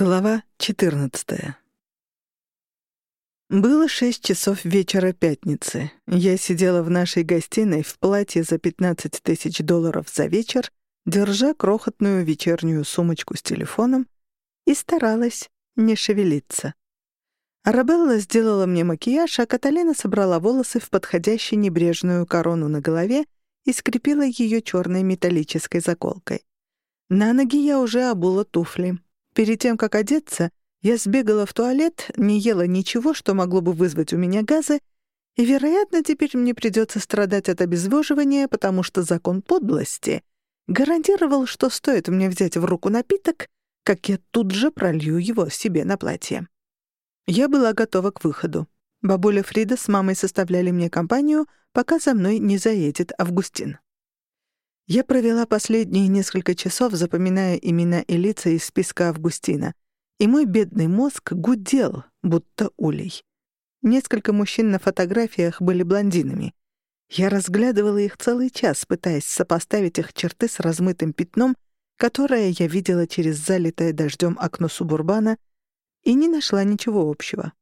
Глава 14. Было шесть часов вечера пятницы. Я сидела в нашей гостиной в платье за 15 тысяч долларов за вечер, держа крохотную вечернюю сумочку с телефоном и старалась не шевелиться. Арабелла сделала мне макияж, а Каталина собрала волосы в подходящей небрежную корону на голове и скрепила ее черной металлической заколкой. На ноги я уже обула туфли — Перед тем, как одеться, я сбегала в туалет, не ела ничего, что могло бы вызвать у меня газы, и, вероятно, теперь мне придется страдать от обезвоживания, потому что закон подлости гарантировал, что стоит мне взять в руку напиток, как я тут же пролью его себе на платье. Я была готова к выходу. Бабуля Фрида с мамой составляли мне компанию, пока за мной не заедет Августин. Я провела последние несколько часов, запоминая имена и лица из списка Августина, и мой бедный мозг гудел, будто улей. Несколько мужчин на фотографиях были блондинами. Я разглядывала их целый час, пытаясь сопоставить их черты с размытым пятном, которое я видела через залитое дождем окно субурбана, и не нашла ничего общего.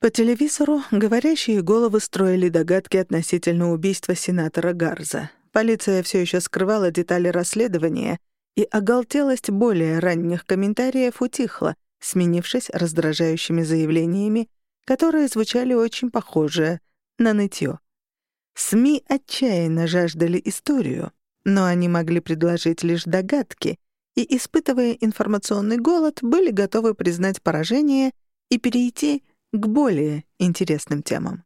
По телевизору говорящие головы строили догадки относительно убийства сенатора Гарза. Полиция все еще скрывала детали расследования, и оголтелость более ранних комментариев утихла, сменившись раздражающими заявлениями, которые звучали очень похоже на нытье. СМИ отчаянно жаждали историю, но они могли предложить лишь догадки и, испытывая информационный голод, были готовы признать поражение и перейти к более интересным темам.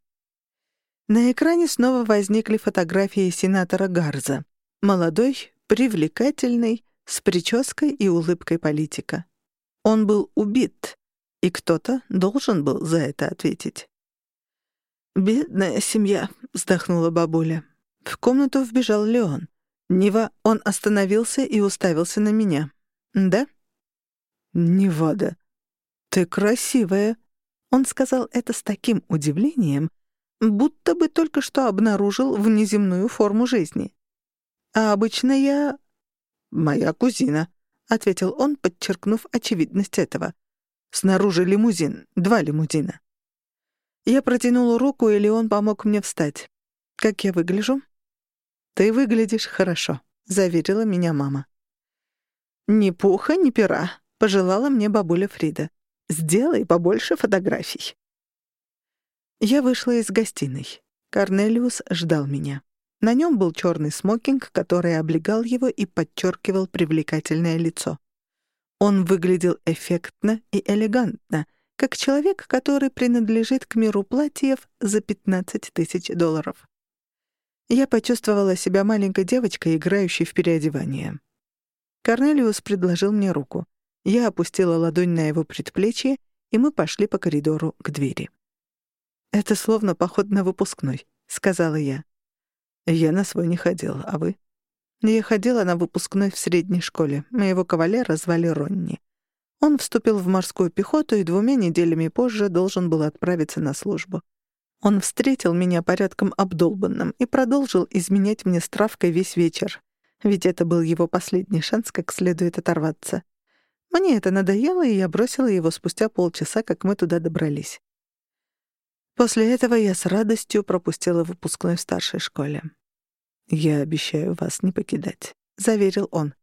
На экране снова возникли фотографии сенатора Гарза. Молодой, привлекательный, с прической и улыбкой политика. Он был убит, и кто-то должен был за это ответить. «Бедная семья», — вздохнула бабуля. В комнату вбежал Леон. Нева, он остановился и уставился на меня. «Да?» «Невада, ты красивая», — он сказал это с таким удивлением, будто бы только что обнаружил внеземную форму жизни. А обычно я... «Моя кузина», — ответил он, подчеркнув очевидность этого. «Снаружи лимузин, два лимузина». Я протянула руку, и Леон помог мне встать. «Как я выгляжу?» «Ты выглядишь хорошо», — заверила меня мама. «Ни пуха, ни пера», — пожелала мне бабуля Фрида. «Сделай побольше фотографий». Я вышла из гостиной. Корнелиус ждал меня. На нем был черный смокинг, который облегал его и подчеркивал привлекательное лицо. Он выглядел эффектно и элегантно, как человек, который принадлежит к миру платьев за 15 тысяч долларов. Я почувствовала себя маленькой девочкой, играющей в переодевание. Корнелиус предложил мне руку. Я опустила ладонь на его предплечье, и мы пошли по коридору к двери. «Это словно поход на выпускной», — сказала я. «Я на свой не ходила, а вы?» Я ходила на выпускной в средней школе. Моего кавалера звали Ронни. Он вступил в морскую пехоту и двумя неделями позже должен был отправиться на службу. Он встретил меня порядком обдолбанным и продолжил изменять мне с травкой весь вечер, ведь это был его последний шанс как следует оторваться. Мне это надоело, и я бросила его спустя полчаса, как мы туда добрались. После этого я с радостью пропустила выпускной в старшей школе. «Я обещаю вас не покидать», — заверил он.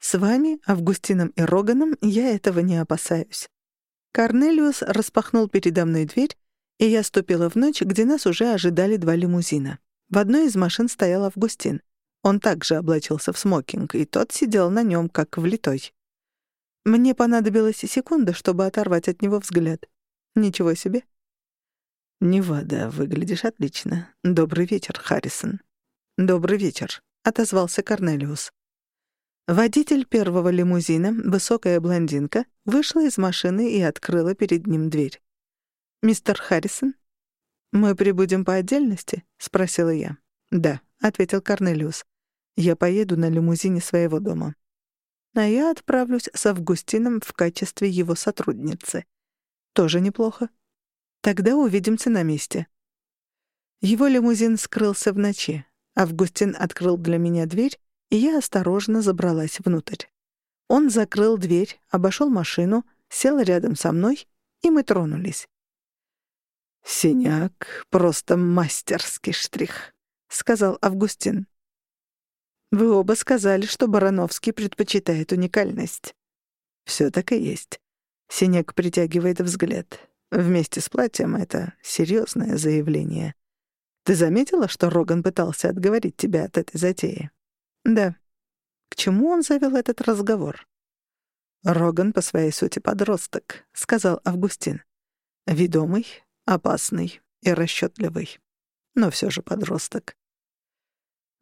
«С вами, Августином и Роганом, я этого не опасаюсь». Корнелиус распахнул передо мной дверь, и я ступила в ночь, где нас уже ожидали два лимузина. В одной из машин стоял Августин. Он также облачился в смокинг, и тот сидел на нем, как влитой. Мне понадобилась секунда, чтобы оторвать от него взгляд. Ничего себе. «Невада, выглядишь отлично. Добрый вечер, Харрисон». «Добрый вечер», — отозвался Корнелиус. Водитель первого лимузина, высокая блондинка, вышла из машины и открыла перед ним дверь. «Мистер Харрисон?» «Мы прибудем по отдельности?» — спросила я. «Да», — ответил Корнелиус. «Я поеду на лимузине своего дома». А я отправлюсь с Августином в качестве его сотрудницы. Тоже неплохо. Тогда увидимся на месте». Его лимузин скрылся в ночи. Августин открыл для меня дверь, и я осторожно забралась внутрь. Он закрыл дверь, обошел машину сел рядом со мной, и мы тронулись. «Синяк — просто мастерский штрих», — сказал Августин. «Вы оба сказали, что Барановский предпочитает уникальность». «Все так и есть». Синяк притягивает взгляд. Вместе с платьем это серьезное заявление. Ты заметила, что Роган пытался отговорить тебя от этой затеи? Да. К чему он завел этот разговор? Роган по своей сути подросток, сказал Августин. Ведомый, опасный и расчетливый. Но все же подросток.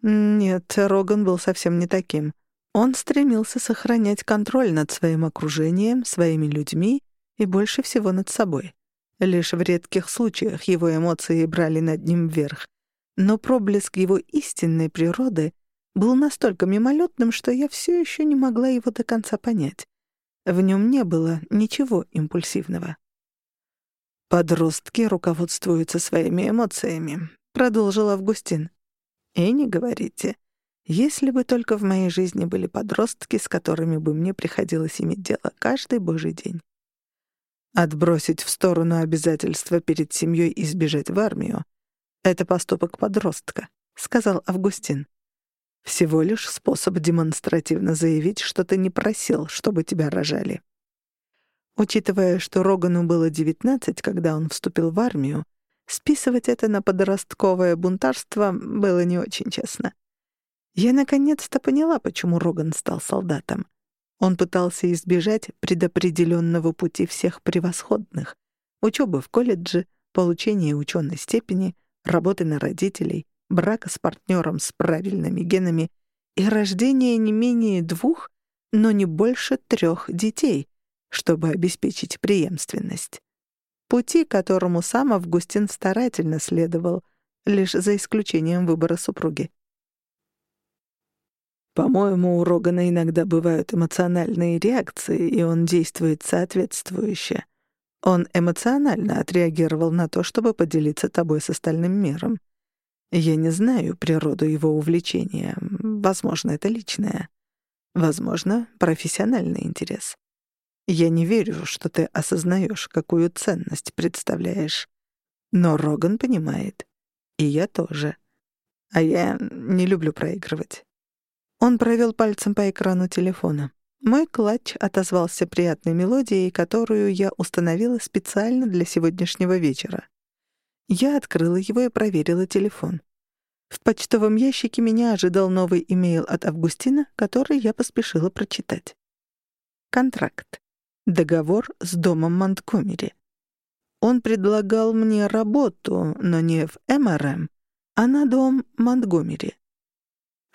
Нет, Роган был совсем не таким. Он стремился сохранять контроль над своим окружением, своими людьми и больше всего над собой. Лишь в редких случаях его эмоции брали над ним вверх. Но проблеск его истинной природы был настолько мимолетным, что я все еще не могла его до конца понять. В нем не было ничего импульсивного. «Подростки руководствуются своими эмоциями», — продолжил Августин. «И не говорите. Если бы только в моей жизни были подростки, с которыми бы мне приходилось иметь дело каждый божий день. Отбросить в сторону обязательства перед семьей и сбежать в армию — это поступок подростка, — сказал Августин. Всего лишь способ демонстративно заявить, что ты не просил, чтобы тебя рожали. Учитывая, что Рогану было 19, когда он вступил в армию, списывать это на подростковое бунтарство было не очень честно. Я наконец-то поняла, почему Роган стал солдатом. Он пытался избежать предопределенного пути всех превосходных — учебы в колледже, получения ученой степени, работы на родителей, брака с партнером с правильными генами и рождения не менее двух, но не больше трех детей, чтобы обеспечить преемственность. Пути, которому сам Августин старательно следовал, лишь за исключением выбора супруги. По-моему, у Рогана иногда бывают эмоциональные реакции, и он действует соответствующе. Он эмоционально отреагировал на то, чтобы поделиться тобой с остальным миром. Я не знаю природу его увлечения. Возможно, это личное. Возможно, профессиональный интерес. Я не верю, что ты осознаешь, какую ценность представляешь. Но Роган понимает. И я тоже. А я не люблю проигрывать. Он провел пальцем по экрану телефона. Мой клатч отозвался приятной мелодией, которую я установила специально для сегодняшнего вечера. Я открыла его и проверила телефон. В почтовом ящике меня ожидал новый имейл от Августина, который я поспешила прочитать. Контракт. Договор с домом Монтгомери. Он предлагал мне работу, но не в МРМ, а на дом Монтгомери.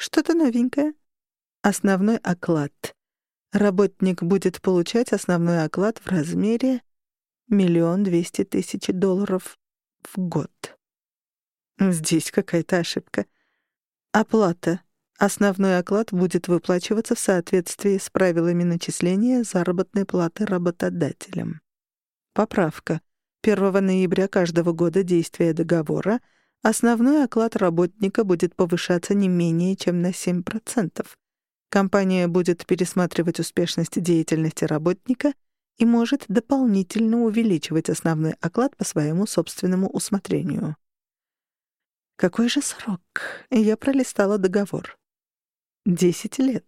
Что-то новенькое. Основной оклад. Работник будет получать основной оклад в размере миллион двести тысяч долларов в год. Здесь какая-то ошибка. Оплата. Основной оклад будет выплачиваться в соответствии с правилами начисления заработной платы работодателям. Поправка. 1 ноября каждого года действия договора основной оклад работника будет повышаться не менее чем на 7%. Компания будет пересматривать успешность деятельности работника и может дополнительно увеличивать основной оклад по своему собственному усмотрению. Какой же срок? Я пролистала договор. Десять лет.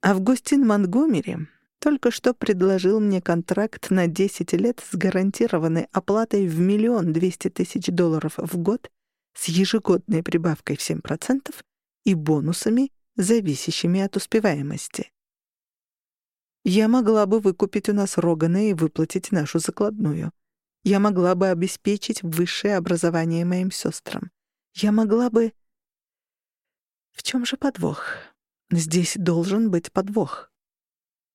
Августин Монгомери только что предложил мне контракт на 10 лет с гарантированной оплатой в миллион двести тысяч долларов в год с ежегодной прибавкой в 7% и бонусами зависящими от успеваемости. Я могла бы выкупить у нас Рогана и выплатить нашу закладную. Я могла бы обеспечить высшее образование моим сестрам. Я могла бы... В чем же подвох? Здесь должен быть подвох.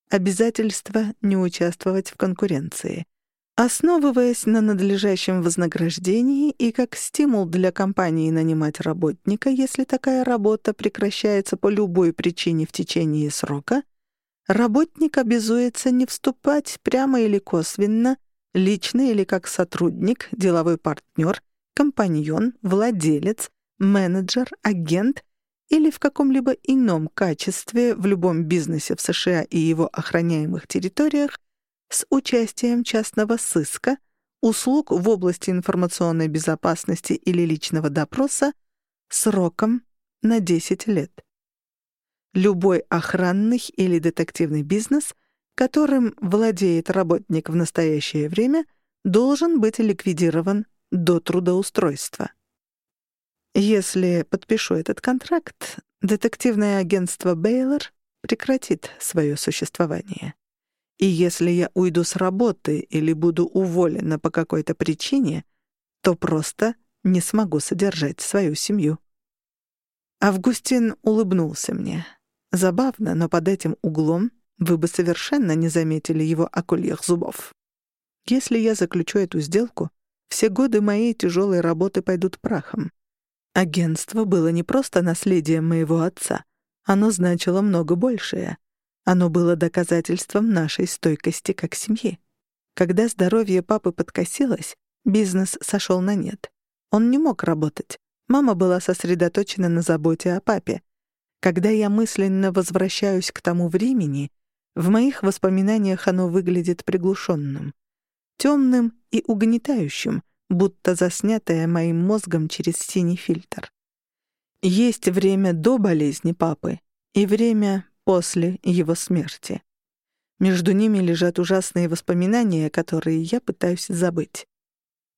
Обязательство не участвовать в конкуренции — Основываясь на надлежащем вознаграждении и как стимул для компании нанимать работника, если такая работа прекращается по любой причине в течение срока, работник обязуется не вступать прямо или косвенно, лично или как сотрудник, деловой партнер, компаньон, владелец, менеджер, агент или в каком-либо ином качестве в любом бизнесе в США и его охраняемых территориях с участием частного сыска, услуг в области информационной безопасности или личного допроса сроком на 10 лет. Любой охранный или детективный бизнес, которым владеет работник в настоящее время, должен быть ликвидирован до трудоустройства. Если подпишу этот контракт, детективное агентство Бейлор прекратит свое существование. И если я уйду с работы или буду уволена по какой-то причине, то просто не смогу содержать свою семью. Августин улыбнулся мне. Забавно, но под этим углом вы бы совершенно не заметили его окольих зубов. Если я заключу эту сделку, все годы моей тяжелой работы пойдут прахом. Агентство было не просто наследием моего отца. Оно значило много большее. Оно было доказательством нашей стойкости как семьи. Когда здоровье папы подкосилось, бизнес сошел на нет. Он не мог работать. Мама была сосредоточена на заботе о папе. Когда я мысленно возвращаюсь к тому времени, в моих воспоминаниях оно выглядит приглушенным, темным и угнетающим, будто заснятое моим мозгом через синий фильтр. Есть время до болезни папы и время после его смерти. Между ними лежат ужасные воспоминания, которые я пытаюсь забыть.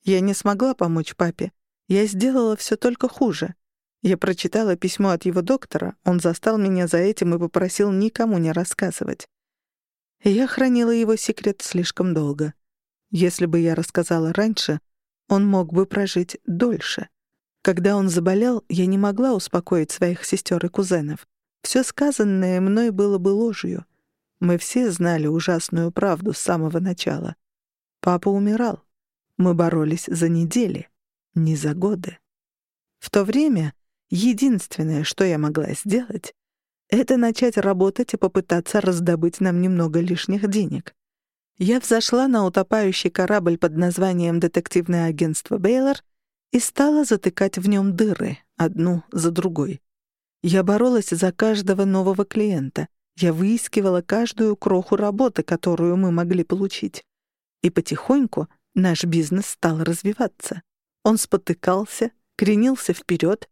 Я не смогла помочь папе, я сделала все только хуже. Я прочитала письмо от его доктора, он застал меня за этим и попросил никому не рассказывать. Я хранила его секрет слишком долго. Если бы я рассказала раньше, он мог бы прожить дольше. Когда он заболел, я не могла успокоить своих сестер и кузенов. Все сказанное мной было бы ложью. Мы все знали ужасную правду с самого начала. Папа умирал. Мы боролись за недели не за годы. В то время единственное, что я могла сделать, это начать работать и попытаться раздобыть нам немного лишних денег. Я взошла на утопающий корабль под названием «Детективное агентство Бейлор» и стала затыкать в нем дыры, одну за другой. Я боролась за каждого нового клиента. Я выискивала каждую кроху работы, которую мы могли получить. И потихоньку наш бизнес стал развиваться. Он спотыкался, кренился вперед,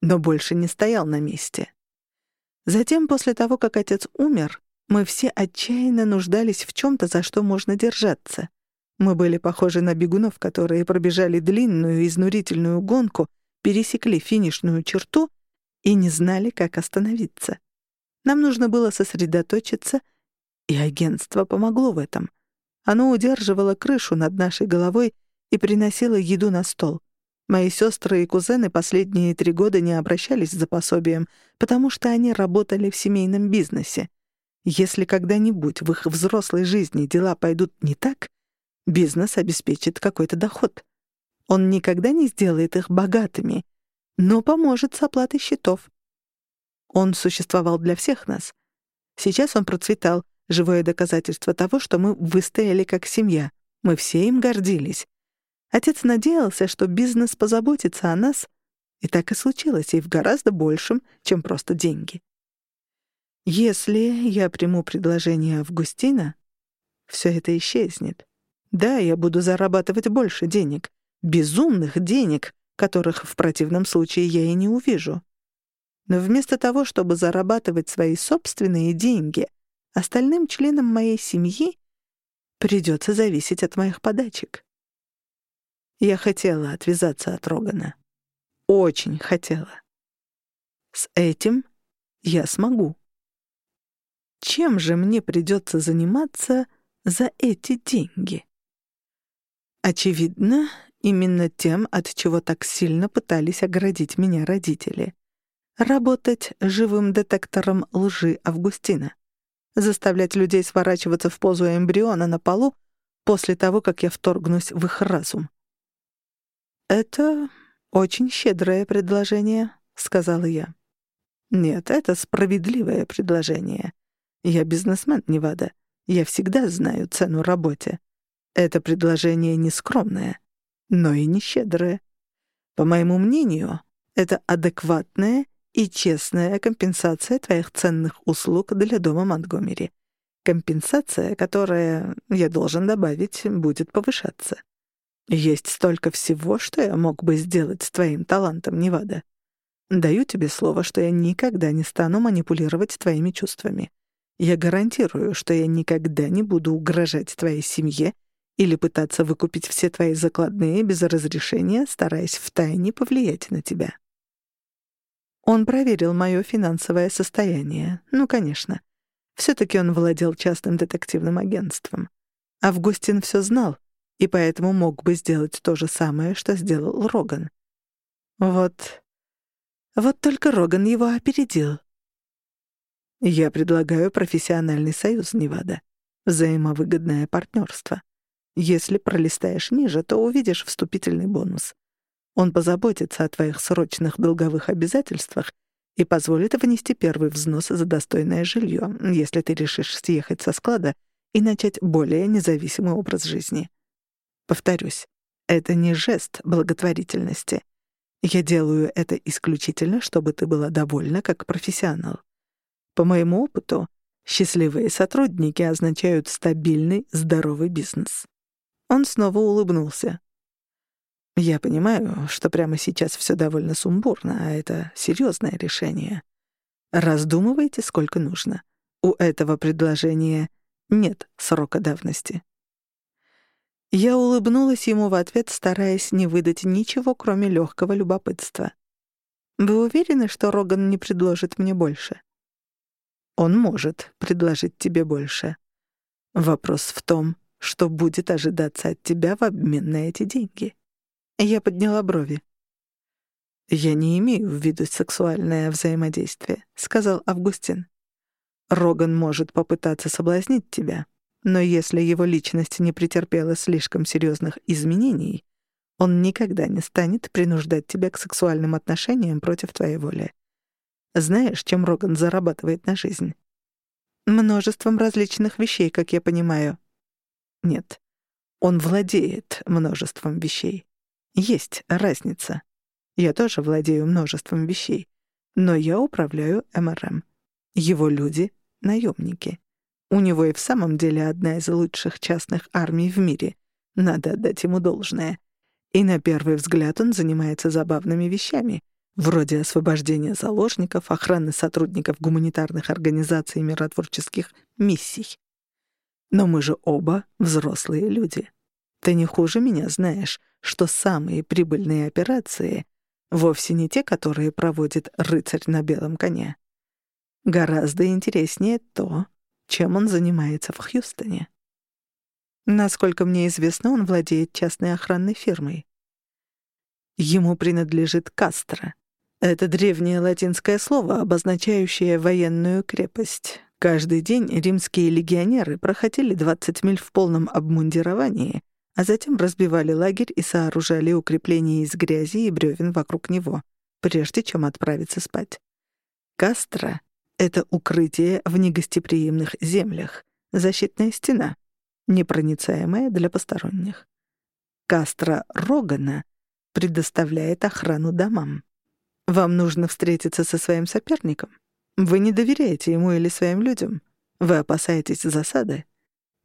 но больше не стоял на месте. Затем, после того, как отец умер, мы все отчаянно нуждались в чем-то, за что можно держаться. Мы были похожи на бегунов, которые пробежали длинную изнурительную гонку, пересекли финишную черту и не знали, как остановиться. Нам нужно было сосредоточиться, и агентство помогло в этом. Оно удерживало крышу над нашей головой и приносила еду на стол. Мои сестры и кузены последние три года не обращались за пособием, потому что они работали в семейном бизнесе. Если когда-нибудь в их взрослой жизни дела пойдут не так, бизнес обеспечит какой-то доход. Он никогда не сделает их богатыми, но поможет с оплатой счетов. Он существовал для всех нас. Сейчас он процветал, живое доказательство того, что мы выстояли как семья. Мы все им гордились. Отец надеялся, что бизнес позаботится о нас, и так и случилось, и в гораздо большем, чем просто деньги. Если я приму предложение Августина, все это исчезнет. Да, я буду зарабатывать больше денег, безумных денег, которых в противном случае я и не увижу. Но вместо того, чтобы зарабатывать свои собственные деньги, остальным членам моей семьи придется зависеть от моих подачек. Я хотела отвязаться от Рогана. Очень хотела. С этим я смогу. Чем же мне придется заниматься за эти деньги? Очевидно, именно тем, от чего так сильно пытались оградить меня родители. Работать живым детектором лжи Августина. Заставлять людей сворачиваться в позу эмбриона на полу после того, как я вторгнусь в их разум. «Это очень щедрое предложение», — сказала я. «Нет, это справедливое предложение. Я бизнесмен, Невада. Я всегда знаю цену работе. Это предложение не скромное, но и не щедрое. По моему мнению, это адекватная и честная компенсация твоих ценных услуг для дома Монтгомери. компенсация, которая, я должен добавить, будет повышаться. Есть столько всего, что я мог бы сделать с твоим талантом, Невада. Даю тебе слово, что я никогда не стану манипулировать твоими чувствами. Я гарантирую, что я никогда не буду угрожать твоей семье или пытаться выкупить все твои закладные без разрешения, стараясь втайне повлиять на тебя. Он проверил мое финансовое состояние. Ну, конечно. Все-таки он владел частным детективным агентством. Августин все знал, и поэтому мог бы сделать то же самое, что сделал Роган. Вот... Вот только Роган его опередил. Я предлагаю профессиональный союз, Невада. Взаимовыгодное партнерство. Если пролистаешь ниже, то увидишь вступительный бонус. Он позаботится о твоих срочных долговых обязательствах и позволит внести первый взнос за достойное жилье, если ты решишь съехать со склада и начать более независимый образ жизни. Повторюсь, это не жест благотворительности. Я делаю это исключительно, чтобы ты была довольна как профессионал. По моему опыту, счастливые сотрудники означают стабильный, здоровый бизнес. Он снова улыбнулся. Я понимаю, что прямо сейчас все довольно сумбурно, а это серьезное решение. Раздумывайте, сколько нужно. У этого предложения нет срока давности. Я улыбнулась ему в ответ, стараясь не выдать ничего, кроме легкого любопытства. «Вы уверены, что Роган не предложит мне больше?» «Он может предложить тебе больше. Вопрос в том, что будет ожидаться от тебя в обмен на эти деньги». Я подняла брови. «Я не имею в виду сексуальное взаимодействие», — сказал Августин. «Роган может попытаться соблазнить тебя, но если его личность не претерпела слишком серьезных изменений, он никогда не станет принуждать тебя к сексуальным отношениям против твоей воли. Знаешь, чем Роган зарабатывает на жизнь? Множеством различных вещей, как я понимаю. Нет, он владеет множеством вещей. Есть разница. Я тоже владею множеством вещей, но я управляю МРМ. Его люди — наемники. У него и в самом деле одна из лучших частных армий в мире. Надо отдать ему должное. И на первый взгляд он занимается забавными вещами, вроде освобождения заложников, охраны сотрудников гуманитарных организаций и миротворческих миссий. Но мы же оба взрослые люди. Ты не хуже меня знаешь, что самые прибыльные операции вовсе не те, которые проводит рыцарь на белом коне. Гораздо интереснее то, чем он занимается в Хьюстоне. Насколько мне известно, он владеет частной охранной фирмой. Ему принадлежит Кастро. Это древнее латинское слово, обозначающее военную крепость. Каждый день римские легионеры проходили 20 миль в полном обмундировании, а затем разбивали лагерь и сооружали укрепления из грязи и бревен вокруг него, прежде чем отправиться спать. Кастро — это укрытие в негостеприимных землях, защитная стена, непроницаемая для посторонних. Кастро Рогана предоставляет охрану домам. Вам нужно встретиться со своим соперником. Вы не доверяете ему или своим людям. Вы опасаетесь засады.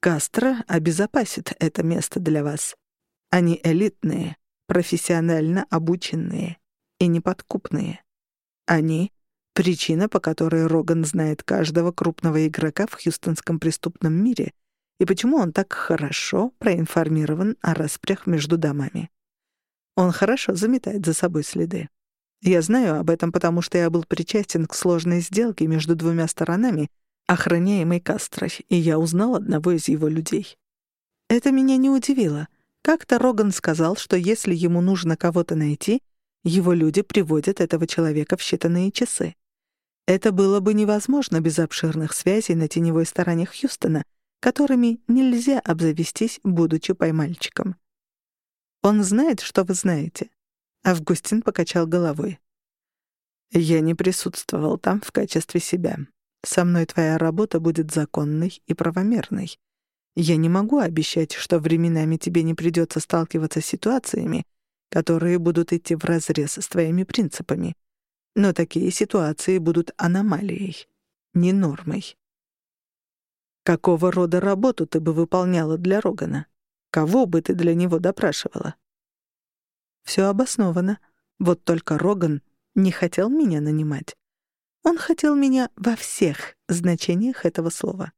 Кастро обезопасит это место для вас. Они элитные, профессионально обученные и неподкупные. Они — причина, по которой Роган знает каждого крупного игрока в хьюстонском преступном мире и почему он так хорошо проинформирован о распрях между домами. Он хорошо заметает за собой следы. Я знаю об этом, потому что я был причастен к сложной сделке между двумя сторонами — охраняемый Кастро, и я узнал одного из его людей. Это меня не удивило. Как-то Роган сказал, что если ему нужно кого-то найти, его люди приводят этого человека в считанные часы. Это было бы невозможно без обширных связей на теневой стороне Хьюстона, которыми нельзя обзавестись, будучи поймальчиком. Он знает, что вы знаете. Августин покачал головой. Я не присутствовал там в качестве себя. Со мной твоя работа будет законной и правомерной. Я не могу обещать, что временами тебе не придется сталкиваться с ситуациями, которые будут идти вразрез с твоими принципами. Но такие ситуации будут аномалией, не нормой. Какого рода работу ты бы выполняла для Рогана? Кого бы ты для него допрашивала? Все обосновано. Вот только Роган не хотел меня нанимать. Он хотел меня во всех значениях этого слова.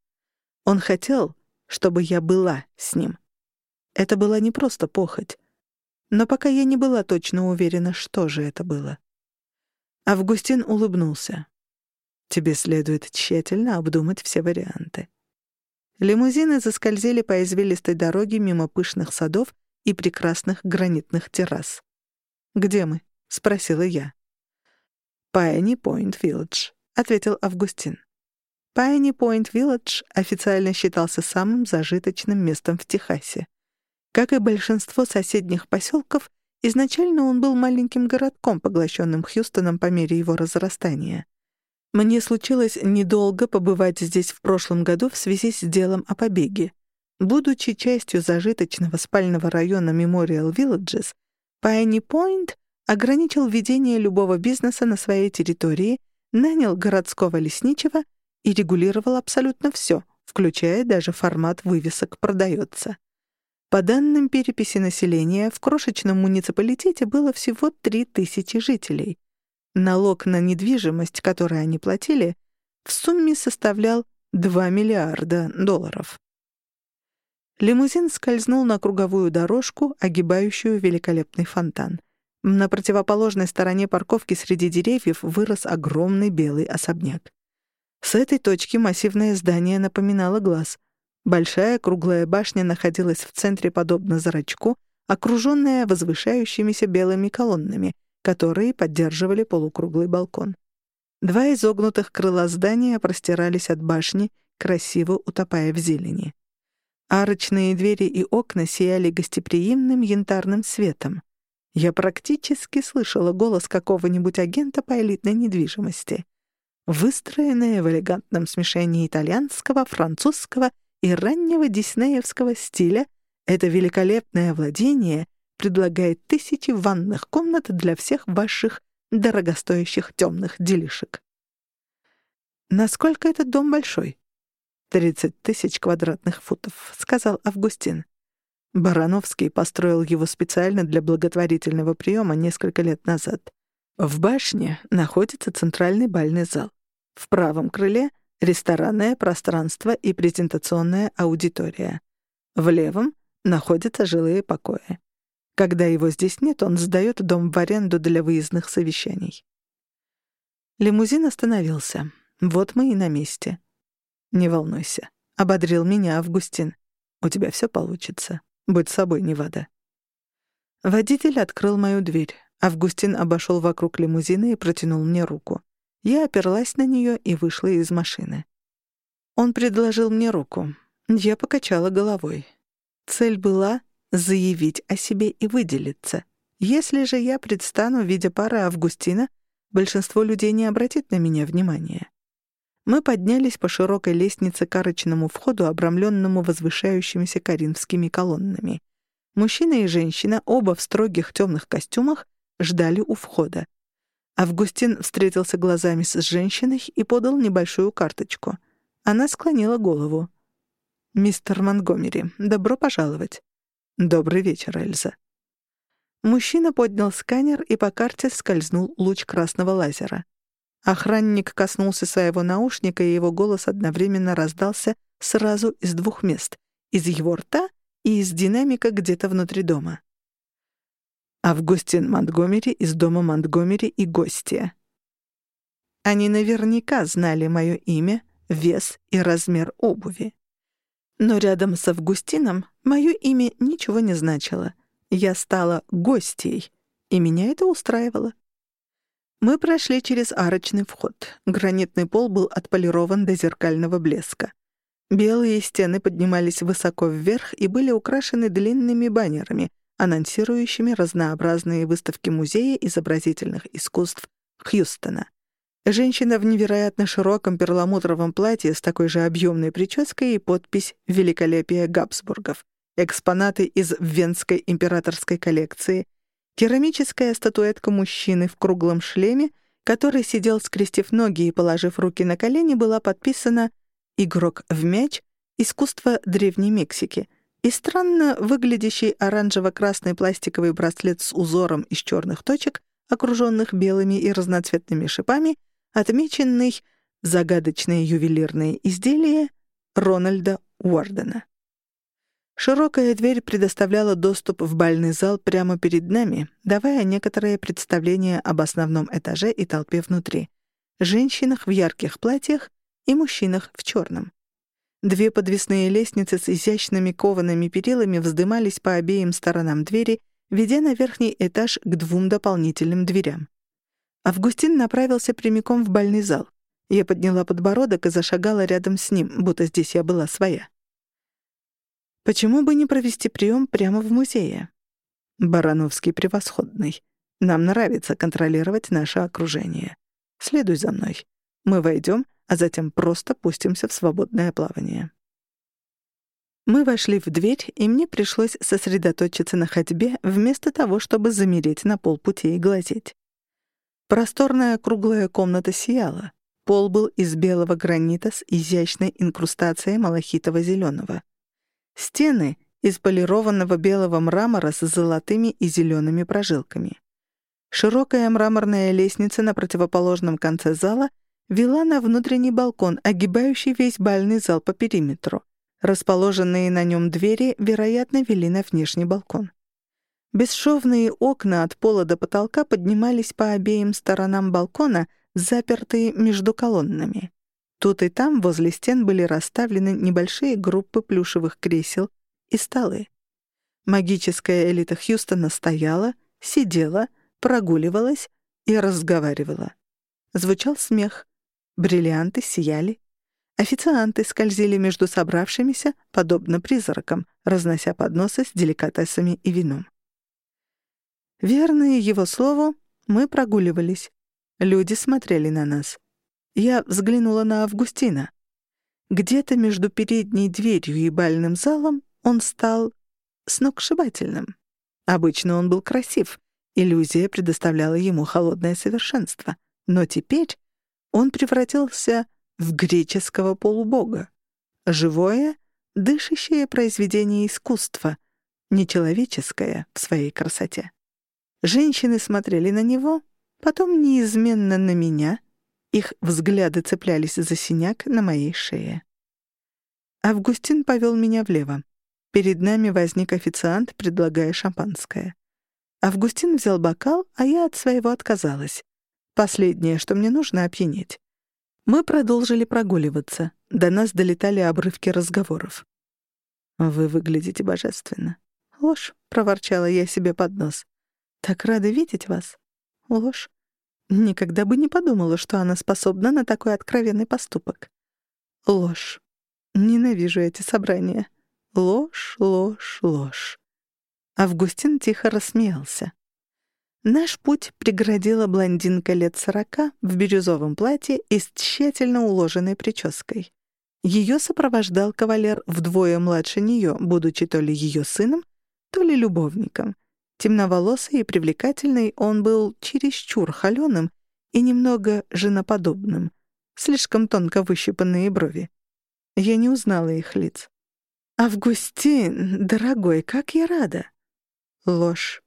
Он хотел, чтобы я была с ним. Это была не просто похоть. Но пока я не была точно уверена, что же это было. Августин улыбнулся. «Тебе следует тщательно обдумать все варианты. Лимузины заскользили по извилистой дороге мимо пышных садов и прекрасных гранитных террас. «Где мы?» — спросила я. «Пайни Пойнт Вилледж», — ответил Августин. Пайни Пойнт Вилледж официально считался самым зажиточным местом в Техасе. Как и большинство соседних поселков, изначально он был маленьким городком, поглощенным Хьюстоном по мере его разрастания. Мне случилось недолго побывать здесь в прошлом году в связи с делом о побеге. Будучи частью зажиточного спального района Memorial Villages, Пайни Пойнт ограничил ведение любого бизнеса на своей территории, нанял городского лесничего и регулировал абсолютно все, включая даже формат вывесок «Продается». По данным переписи населения, в крошечном муниципалитете было всего 3000 жителей. Налог на недвижимость, который они платили, в сумме составлял 2 миллиарда долларов. Лимузин скользнул на круговую дорожку, огибающую великолепный фонтан. На противоположной стороне парковки среди деревьев вырос огромный белый особняк. С этой точки массивное здание напоминало глаз. Большая круглая башня находилась в центре подобно зрачку, окруженная возвышающимися белыми колоннами, которые поддерживали полукруглый балкон. Два изогнутых крыла здания простирались от башни, красиво утопая в зелени. Арочные двери и окна сияли гостеприимным янтарным светом. Я практически слышала голос какого-нибудь агента по элитной недвижимости. Выстроенное в элегантном смешении итальянского, французского и раннего диснеевского стиля, это великолепное владение предлагает тысячи ванных комнат для всех ваших дорогостоящих темных делишек. «Насколько этот дом большой?» «Тридцать тысяч квадратных футов», — сказал Августин. Барановский построил его специально для благотворительного приема несколько лет назад. В башне находится центральный бальный зал. В правом крыле — ресторанное пространство и презентационная аудитория. В левом находятся жилые покои. Когда его здесь нет, он сдаёт дом в аренду для выездных совещаний. Лимузин остановился. Вот мы и на месте. «Не волнуйся», — ободрил меня Августин. «У тебя всё получится. Будь собой, Невада». Водитель открыл мою дверь. Августин обошёл вокруг лимузина и протянул мне руку. Я оперлась на неё и вышла из машины. Он предложил мне руку. Я покачала головой. Цель была заявить о себе и выделиться. Если же я предстану в виде пары Августина, большинство людей не обратит на меня внимания. Мы поднялись по широкой лестнице к арочному входу, обрамленному возвышающимися коринфскими колоннами. Мужчина и женщина, оба в строгих темных костюмах, ждали у входа. Августин встретился глазами с женщиной и подал небольшую карточку. Она склонила голову. «Мистер Монгомери, добро пожаловать». «Добрый вечер, Эльза». Мужчина поднял сканер, и по карте скользнул луч красного лазера. Охранник коснулся своего наушника, и его голос одновременно раздался сразу из двух мест — из его рта и из динамика где-то внутри дома. Августин Монтгомери из дома Монтгомери и гостья. Они наверняка знали мое имя, вес и размер обуви. Но рядом с Августином мое имя ничего не значило. Я стала гостьей, и меня это устраивало. Мы прошли через арочный вход. Гранитный пол был отполирован до зеркального блеска. Белые стены поднимались высоко вверх и были украшены длинными баннерами, анонсирующими разнообразные выставки Музея изобразительных искусств Хьюстона. Женщина в невероятно широком перламутровом платье с такой же объемной прической и подпись «Великолепие Габсбургов», экспонаты из Венской императорской коллекции, керамическая статуэтка мужчины в круглом шлеме, который сидел, скрестив ноги и положив руки на колени, была подписана «Игрок в мяч искусство Древней Мексики и странно выглядящий оранжево-красный пластиковый браслет с узором из черных точек, окруженных белыми и разноцветными шипами, отмеченный «Загадочные ювелирные изделия» Рональда Уордена. Широкая дверь предоставляла доступ в бальный зал прямо перед нами, давая некоторое представление об основном этаже и толпе внутри. Женщинах в ярких платьях и мужчинах в черном. Две подвесные лестницы с изящными коваными перилами вздымались по обеим сторонам двери, ведя на верхний этаж к двум дополнительным дверям. Августин направился прямиком в бальный зал. Я подняла подбородок и зашагала рядом с ним, будто здесь я была своя. Почему бы не провести прием прямо в музее? Барановский превосходный. Нам нравится контролировать наше окружение. Следуй за мной. Мы войдем, а затем просто пустимся в свободное плавание. Мы вошли в дверь, и мне пришлось сосредоточиться на ходьбе вместо того, чтобы замереть на полпути и глазеть. Просторная круглая комната сияла. Пол был из белого гранита с изящной инкрустацией малахитово-зеленого. Стены — из полированного белого мрамора с золотыми и зелеными прожилками. Широкая мраморная лестница на противоположном конце зала вела на внутренний балкон, огибающий весь бальный зал по периметру. Расположенные на нем двери, вероятно, вели на внешний балкон. Бесшовные окна от пола до потолка поднимались по обеим сторонам балкона, запертые между колоннами. Тут и там возле стен были расставлены небольшие группы плюшевых кресел и столы. Магическая элита Хьюстона стояла, сидела, прогуливалась и разговаривала. Звучал смех. Бриллианты сияли. Официанты скользили между собравшимися, подобно призракам, разнося подносы с деликатесами и вином. Верные его слову, мы прогуливались. Люди смотрели на нас. Я взглянула на Августина. Где-то между передней дверью и бальным залом он стал сногсшибательным. Обычно он был красив, иллюзия предоставляла ему холодное совершенство. Но теперь он превратился в греческого полубога. Живое, дышащее произведение искусства, нечеловеческое в своей красоте. Женщины смотрели на него, потом неизменно на меня — их взгляды цеплялись за синяк на моей шее. Августин повел меня влево. Перед нами возник официант, предлагая шампанское. Августин взял бокал, а я от своего отказалась. Последнее, что мне нужно, — опьянеть. Мы продолжили прогуливаться. До нас долетали обрывки разговоров. «Вы выглядите божественно». «Ложь», — проворчала я себе под нос. «Так рада видеть вас». «Ложь». Никогда бы не подумала, что она способна на такой откровенный поступок. Ложь. Ненавижу эти собрания. Ложь, ложь, ложь. Августин тихо рассмеялся. Наш путь преградила блондинка лет сорока в бирюзовом платье и с тщательно уложенной прической. Ее сопровождал кавалер вдвое младше нее, будучи то ли ее сыном, то ли любовником — Темноволосый и привлекательный, он был чересчур холёным и немного женоподобным, слишком тонко выщипанные брови. Я не узнала их лиц. «Августин, дорогой, как я рада!» «Ложь».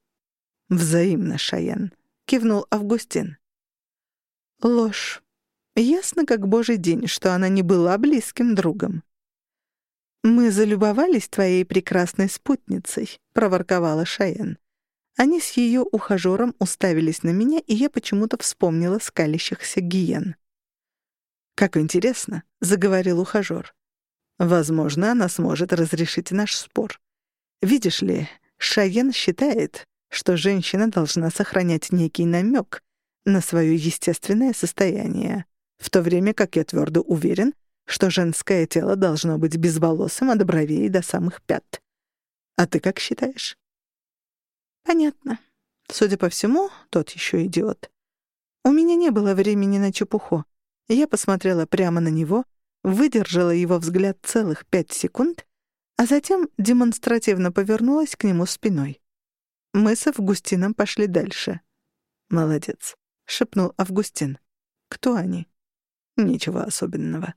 «Взаимно, Шаян», — кивнул Августин. «Ложь. Ясно, как божий день, что она не была близким другом». «Мы залюбовались твоей прекрасной спутницей», — проворковала Шаян. Они с ее ухажером уставились на меня, и я почему-то вспомнила скалящихся гиен. «Как интересно», — заговорил ухажер. «Возможно, она сможет разрешить наш спор. Видишь ли, Шаен считает, что женщина должна сохранять некий намек на свое естественное состояние, в то время как я твердо уверен, что женское тело должно быть безволосым от бровей до самых пят. А ты как считаешь?» Понятно. Судя по всему, тот еще идиот. У меня не было времени на чепуху. Я посмотрела прямо на него, выдержала его взгляд целых пять секунд, а затем демонстративно повернулась к нему спиной. Мы с Августином пошли дальше. «Молодец», — шепнул Августин. «Кто они?» «Ничего особенного».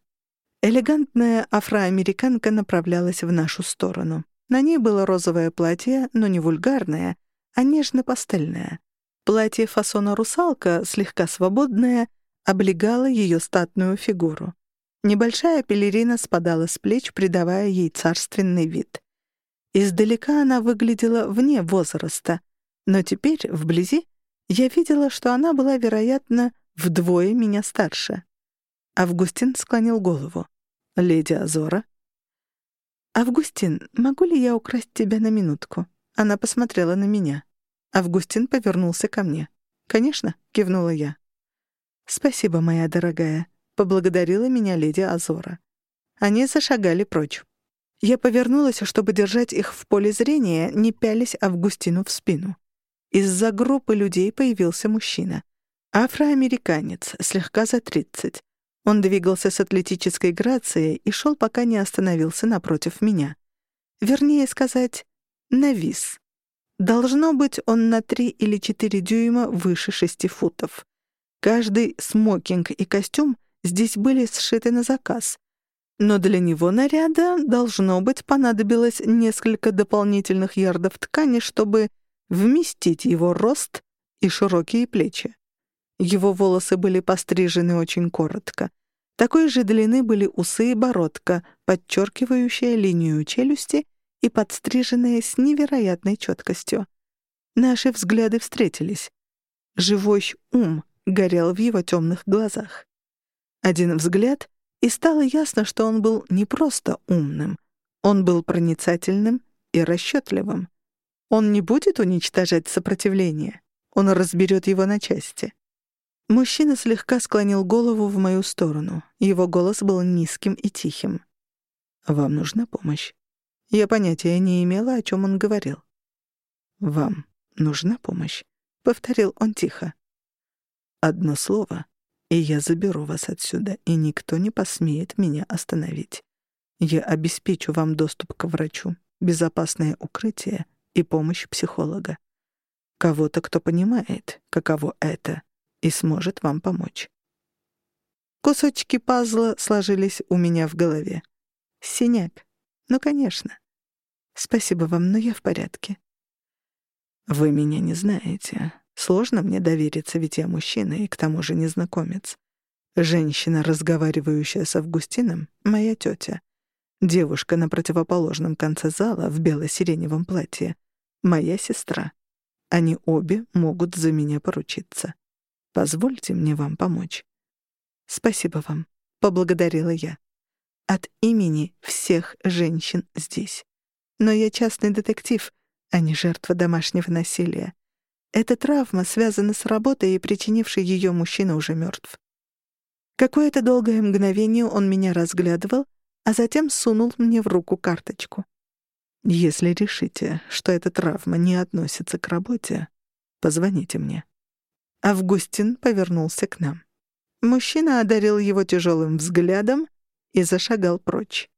Элегантная афроамериканка направлялась в нашу сторону. На ней было розовое платье, но не вульгарное, а нежно-пастельное. Платье фасона русалка, слегка свободное, облегало ее статную фигуру. Небольшая пелерина спадала с плеч, придавая ей царственный вид. Издалека она выглядела вне возраста, но теперь, вблизи, я видела, что она была, вероятно, вдвое меня старше. Августин склонил голову. «Леди Азора?» «Августин, могу ли я украсть тебя на минутку?» Она посмотрела на меня. Августин повернулся ко мне. «Конечно», — кивнула я. «Спасибо, моя дорогая», — поблагодарила меня леди Азора. Они зашагали прочь. Я повернулась, чтобы держать их в поле зрения, не пялись Августину в спину. Из-за группы людей появился мужчина. Афроамериканец, слегка за тридцать. Он двигался с атлетической грацией и шел, пока не остановился напротив меня. Вернее сказать, навис. Должно быть, он на три или четыре дюйма выше шести футов. Каждый смокинг и костюм здесь были сшиты на заказ. Но для него наряда, должно быть, понадобилось несколько дополнительных ярдов ткани, чтобы вместить его рост и широкие плечи. Его волосы были пострижены очень коротко. Такой же длины были усы и бородка, подчеркивающая линию челюсти и подстриженная с невероятной четкостью. Наши взгляды встретились. Живой ум горел в его темных глазах. Один взгляд, и стало ясно, что он был не просто умным. Он был проницательным и расчетливым. Он не будет уничтожать сопротивление. Он разберет его на части. Мужчина слегка склонил голову в мою сторону. Его голос был низким и тихим. «Вам нужна помощь?» Я понятия не имела, о чем он говорил. «Вам нужна помощь?» — повторил он тихо. «Одно слово, и я заберу вас отсюда, и никто не посмеет меня остановить. Я обеспечу вам доступ к врачу, безопасное укрытие и помощь психолога. Кого-то, кто понимает, каково это и сможет вам помочь. Кусочки пазла сложились у меня в голове. Синяк. Ну, конечно. Спасибо вам, но я в порядке. Вы меня не знаете. Сложно мне довериться, ведь я мужчина и к тому же незнакомец. Женщина, разговаривающая с Августином, моя тетя. Девушка на противоположном конце зала в бело-сиреневом платье. Моя сестра. Они обе могут за меня поручиться. Позвольте мне вам помочь». «Спасибо вам», — поблагодарила я. «От имени всех женщин здесь. Но я частный детектив, а не жертва домашнего насилия. Эта травма связана с работой, и причинивший ее мужчина уже мертв. Какое-то долгое мгновение он меня разглядывал, а затем сунул мне в руку карточку. «Если решите, что эта травма не относится к работе, позвоните мне». Августин повернулся к нам. Мужчина одарил его тяжелым взглядом и зашагал прочь.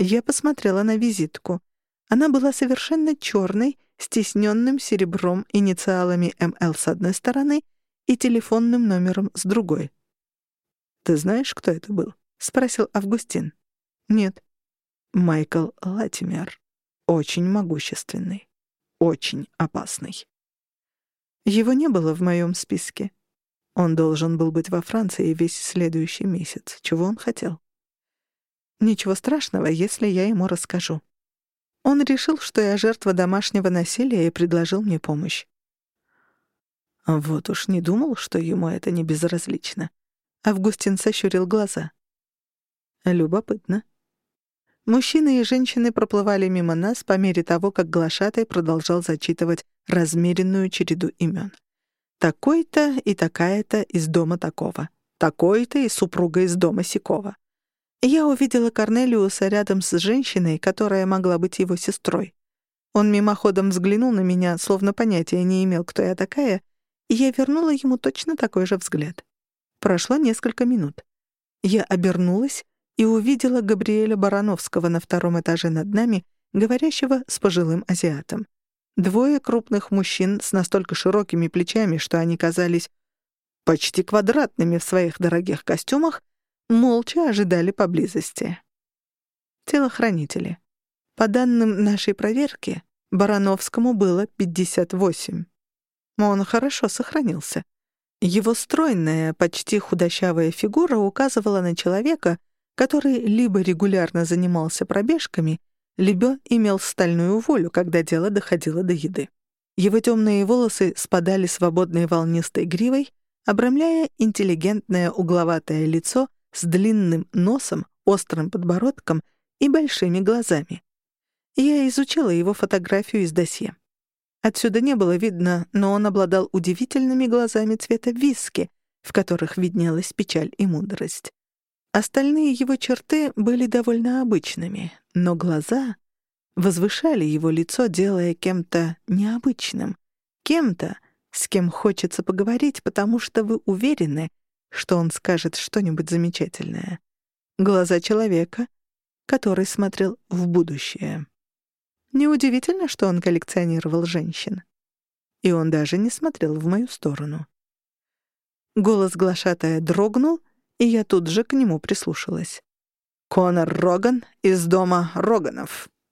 Я посмотрела на визитку. Она была совершенно черной, с тисненным серебром инициалами МЛ с одной стороны и телефонным номером с другой. «Ты знаешь, кто это был?» — спросил Августин. «Нет». «Майкл Латимер. Очень могущественный. Очень опасный». Его не было в моем списке. Он должен был быть во Франции весь следующий месяц. Чего он хотел? Ничего страшного, если я ему расскажу. Он решил, что я жертва домашнего насилия и предложил мне помощь. Вот уж не думал, что ему это не безразлично. Августин сощурил глаза. Любопытно. Мужчины и женщины проплывали мимо нас по мере того, как глашатай продолжал зачитывать размеренную череду имен. Такой-то и такая-то из дома такого. Такой-то и супруга из дома сякого. Я увидела Корнелиуса рядом с женщиной, которая могла быть его сестрой. Он мимоходом взглянул на меня, словно понятия не имел, кто я такая, и я вернула ему точно такой же взгляд. Прошло несколько минут. Я обернулась и увидела Габриэля Барановского на втором этаже над нами, говорящего с пожилым азиатом. Двое крупных мужчин с настолько широкими плечами, что они казались почти квадратными в своих дорогих костюмах, молча ожидали поблизости. Телохранители. По данным нашей проверки, Барановскому было 58. Он хорошо сохранился. Его стройная, почти худощавая фигура указывала на человека, который либо регулярно занимался пробежками, либо имел стальную волю, когда дело доходило до еды. Его темные волосы спадали свободной волнистой гривой, обрамляя интеллигентное угловатое лицо с длинным носом, острым подбородком и большими глазами. Я изучила его фотографию из досье. Отсюда не было видно, но он обладал удивительными глазами цвета виски, в которых виднелась печаль и мудрость. Остальные его черты были довольно обычными, но глаза возвышали его лицо, делая кем-то необычным, кем-то, с кем хочется поговорить, потому что вы уверены, что он скажет что-нибудь замечательное. Глаза человека, который смотрел в будущее. Неудивительно, что он коллекционировал женщин. И он даже не смотрел в мою сторону. Голос глашатая дрогнул, и я тут же к нему прислушалась. «Конор Роган из дома Роганов»,